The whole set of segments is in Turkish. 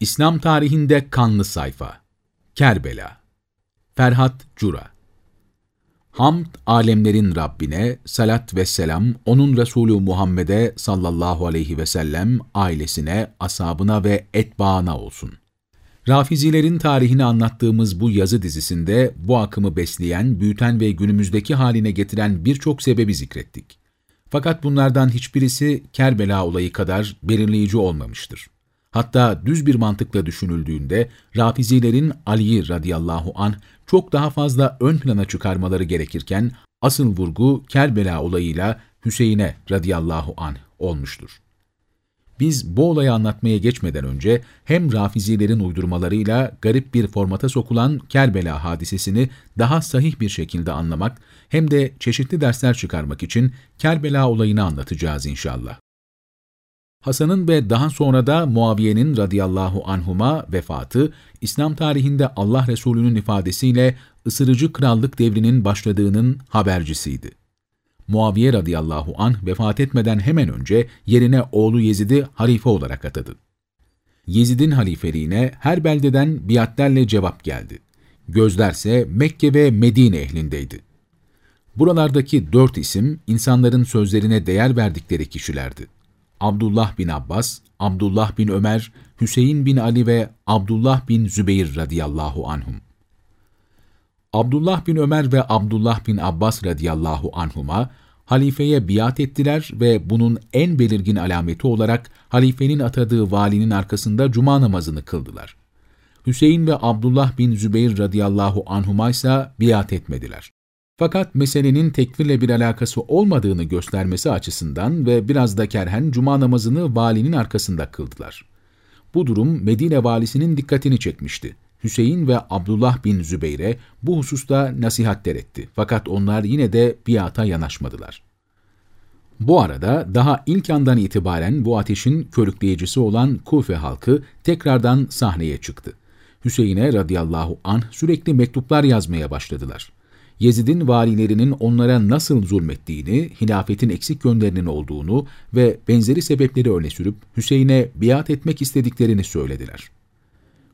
İslam tarihinde kanlı sayfa. Kerbela. Ferhat Cura. Hamd alemlerin Rabbine, salat ve selam, onun Resulü Muhammed'e sallallahu aleyhi ve sellem, ailesine, asabına ve etbaına olsun. Rafizilerin tarihini anlattığımız bu yazı dizisinde bu akımı besleyen, büyüten ve günümüzdeki haline getiren birçok sebebi zikrettik. Fakat bunlardan hiçbirisi Kerbela olayı kadar belirleyici olmamıştır. Hatta düz bir mantıkla düşünüldüğünde Rafizilerin Ali'yi radıyallahu anh çok daha fazla ön plana çıkarmaları gerekirken asıl vurgu Kerbela olayıyla Hüseyin'e radıyallahu anh olmuştur. Biz bu olayı anlatmaya geçmeden önce hem Rafizilerin uydurmalarıyla garip bir formata sokulan Kerbela hadisesini daha sahih bir şekilde anlamak hem de çeşitli dersler çıkarmak için Kerbela olayını anlatacağız inşallah. Hasan'ın ve daha sonra da Muaviye'nin radıyallahu anhuma vefatı, İslam tarihinde Allah Resulü'nün ifadesiyle ısırıcı krallık devrinin başladığının habercisiydi. Muaviye radıyallahu anh vefat etmeden hemen önce yerine oğlu Yezid'i halife olarak atadı. Yezid'in halifeliğine her beldeden biatlerle cevap geldi. Gözlerse Mekke ve Medine ehlindeydi. Buralardaki dört isim insanların sözlerine değer verdikleri kişilerdi. Abdullah bin Abbas, Abdullah bin Ömer, Hüseyin bin Ali ve Abdullah bin Zübeyir radıyallahu anhum. Abdullah bin Ömer ve Abdullah bin Abbas radıyallahu anhuma halifeye biat ettiler ve bunun en belirgin alameti olarak halifenin atadığı valinin arkasında cuma namazını kıldılar. Hüseyin ve Abdullah bin Zübeyir radıyallahu anhuma ise biat etmediler. Fakat meselenin tekfirle bir alakası olmadığını göstermesi açısından ve biraz da kerhen cuma namazını valinin arkasında kıldılar. Bu durum Medine valisinin dikkatini çekmişti. Hüseyin ve Abdullah bin Zübeyre bu hususta nasihatler etti. Fakat onlar yine de biata yanaşmadılar. Bu arada daha ilk andan itibaren bu ateşin körükleyicisi olan Kufe halkı tekrardan sahneye çıktı. Hüseyin'e radıyallahu anh sürekli mektuplar yazmaya başladılar. Yezid'in valilerinin onlara nasıl zulmettiğini, hilafetin eksik yönlerinin olduğunu ve benzeri sebepleri öne sürüp Hüseyin'e biat etmek istediklerini söylediler.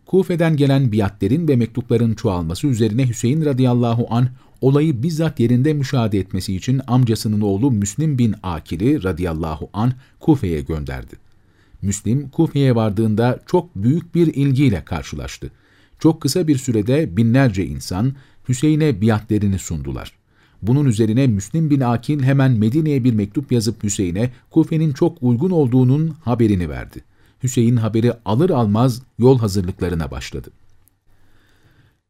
Kufe'den gelen biatlerin ve mektupların çoğalması üzerine Hüseyin radıyallahu an olayı bizzat yerinde müşahede etmesi için amcasının oğlu Müslim bin Akil'i radıyallahu an Kufe'ye gönderdi. Müslim Kufe'ye vardığında çok büyük bir ilgiyle karşılaştı. Çok kısa bir sürede binlerce insan Hüseyin'e biatlerini sundular. Bunun üzerine Müslim bin Akil hemen Medine'ye bir mektup yazıp Hüseyin'e Kufe'nin çok uygun olduğunun haberini verdi. Hüseyin haberi alır almaz yol hazırlıklarına başladı.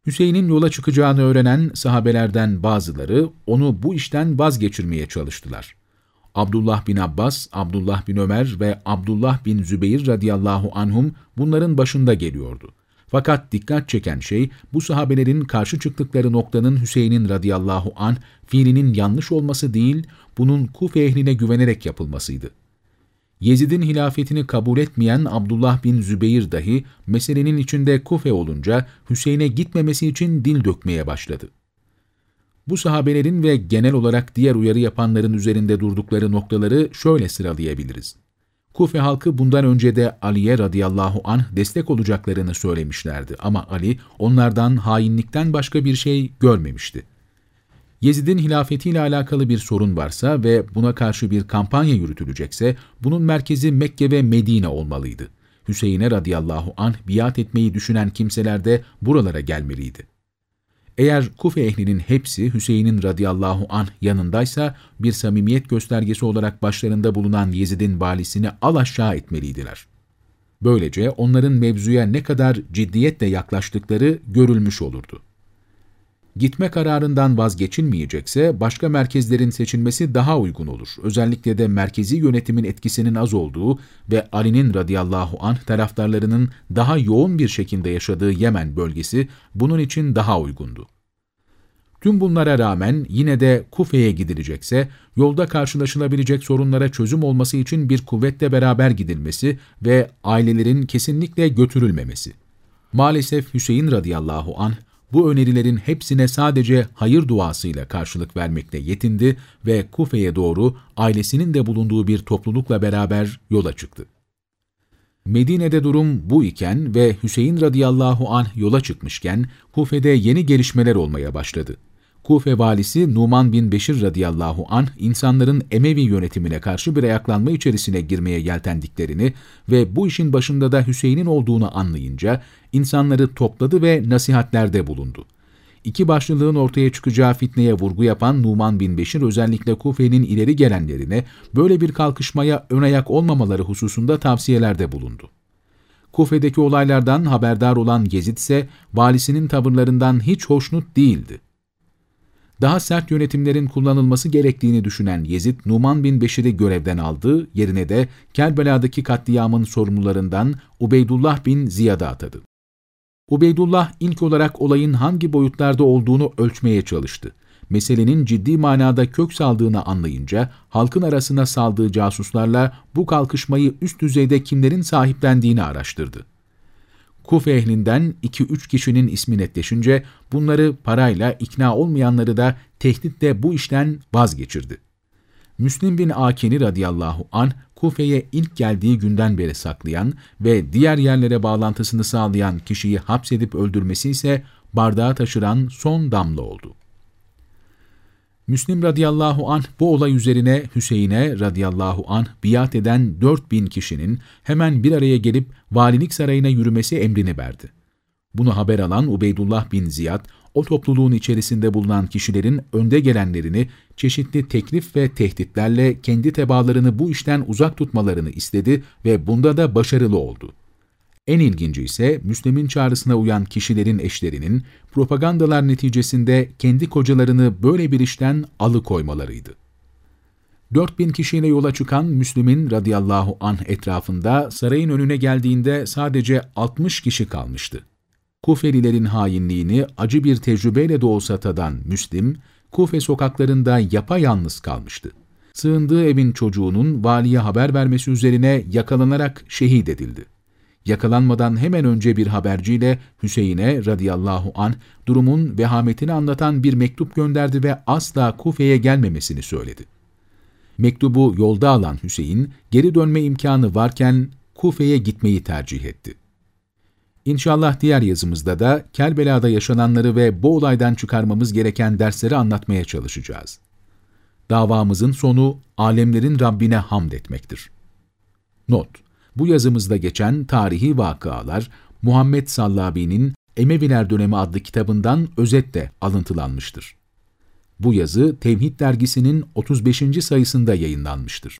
Hüseyin'in yola çıkacağını öğrenen sahabelerden bazıları onu bu işten vazgeçirmeye çalıştılar. Abdullah bin Abbas, Abdullah bin Ömer ve Abdullah bin Zübeyir radıyallahu anhum bunların başında geliyordu. Fakat dikkat çeken şey bu sahabelerin karşı çıktıkları noktanın Hüseyin'in radıyallahu an fiilinin yanlış olması değil, bunun Kufe ehline güvenerek yapılmasıydı. Yezid'in hilafetini kabul etmeyen Abdullah bin Zübeyir dahi meselenin içinde Kufe olunca Hüseyin'e gitmemesi için dil dökmeye başladı. Bu sahabelerin ve genel olarak diğer uyarı yapanların üzerinde durdukları noktaları şöyle sıralayabiliriz. Kufe halkı bundan önce de Ali'ye radıyallahu anh destek olacaklarını söylemişlerdi ama Ali onlardan hainlikten başka bir şey görmemişti. Yezid'in hilafetiyle alakalı bir sorun varsa ve buna karşı bir kampanya yürütülecekse bunun merkezi Mekke ve Medine olmalıydı. Hüseyin'e radıyallahu anh biat etmeyi düşünen kimseler de buralara gelmeliydi. Eğer Kufe ehlinin hepsi Hüseyin'in radıyallahu anh yanındaysa bir samimiyet göstergesi olarak başlarında bulunan Yezid'in valisini al aşağı etmeliydiler. Böylece onların mevzuya ne kadar ciddiyetle yaklaştıkları görülmüş olurdu. Gitme kararından vazgeçilmeyecekse başka merkezlerin seçilmesi daha uygun olur. Özellikle de merkezi yönetimin etkisinin az olduğu ve Ali'nin radıyallahu anh taraftarlarının daha yoğun bir şekilde yaşadığı Yemen bölgesi bunun için daha uygundu. Tüm bunlara rağmen yine de Kufe'ye gidilecekse, yolda karşılaşılabilecek sorunlara çözüm olması için bir kuvvetle beraber gidilmesi ve ailelerin kesinlikle götürülmemesi. Maalesef Hüseyin radıyallahu anh, bu önerilerin hepsine sadece hayır duasıyla karşılık vermekle yetindi ve Kufe'ye doğru ailesinin de bulunduğu bir toplulukla beraber yola çıktı. Medine'de durum bu iken ve Hüseyin radıyallahu anh yola çıkmışken Kufe'de yeni gelişmeler olmaya başladı. Kufe valisi Numan bin Beşir radıyallahu anh insanların Emevi yönetimine karşı bir ayaklanma içerisine girmeye yeltendiklerini ve bu işin başında da Hüseyin'in olduğunu anlayınca insanları topladı ve nasihatlerde bulundu. İki başlılığın ortaya çıkacağı fitneye vurgu yapan Numan bin Beşir özellikle Kufe'nin ileri gelenlerine böyle bir kalkışmaya ön ayak olmamaları hususunda tavsiyelerde bulundu. Kufe'deki olaylardan haberdar olan Gezid ise valisinin tavırlarından hiç hoşnut değildi. Daha sert yönetimlerin kullanılması gerektiğini düşünen Yezid, Numan bin Beşir'i görevden aldı, yerine de Kerbela'daki katliamın sorumlularından Ubeydullah bin Ziyad'ı atadı. Ubeydullah ilk olarak olayın hangi boyutlarda olduğunu ölçmeye çalıştı. Meselenin ciddi manada kök saldığını anlayınca halkın arasına saldığı casuslarla bu kalkışmayı üst düzeyde kimlerin sahiplendiğini araştırdı. Kufe ehlinden 2-3 kişinin ismi netleşince bunları parayla ikna olmayanları da tehditle bu işten vazgeçirdi. Müslim bin Akeni radıyallahu an Kufe'ye ilk geldiği günden beri saklayan ve diğer yerlere bağlantısını sağlayan kişiyi hapsedip öldürmesi ise bardağı taşıran son damla oldu. Müslim radıyallahu anh bu olay üzerine Hüseyin'e radıyallahu anh biat eden 4000 kişinin hemen bir araya gelip valilik sarayına yürümesi emrini verdi. Bunu haber alan Ubeydullah bin Ziyad, o topluluğun içerisinde bulunan kişilerin önde gelenlerini çeşitli teklif ve tehditlerle kendi tebaalarını bu işten uzak tutmalarını istedi ve bunda da başarılı oldu. En ilginci ise Müslim'in çağrısına uyan kişilerin eşlerinin propagandalar neticesinde kendi kocalarını böyle bir işten alıkoymalarıydı. 4000 kişiyle yola çıkan Müslüm'ün radıyallahu anh etrafında sarayın önüne geldiğinde sadece 60 kişi kalmıştı. Kufelilerin hainliğini acı bir tecrübeyle de olsa tadan Müslim, Kufe sokaklarında yapayalnız kalmıştı. Sığındığı evin çocuğunun valiye haber vermesi üzerine yakalanarak şehit edildi. Yakalanmadan hemen önce bir haberciyle Hüseyin'e radıyallahu an durumun vehametini anlatan bir mektup gönderdi ve asla Kufe'ye gelmemesini söyledi. Mektubu yolda alan Hüseyin, geri dönme imkanı varken Kufe'ye gitmeyi tercih etti. İnşallah diğer yazımızda da Kerbela'da yaşananları ve bu olaydan çıkarmamız gereken dersleri anlatmaya çalışacağız. Davamızın sonu alemlerin Rabbine hamd etmektir. Not Bu yazımızda geçen tarihi vakalar Muhammed Sallabi'nin Emeviler Dönemi adlı kitabından özetle alıntılanmıştır. Bu yazı Tevhid dergisinin 35. sayısında yayınlanmıştır.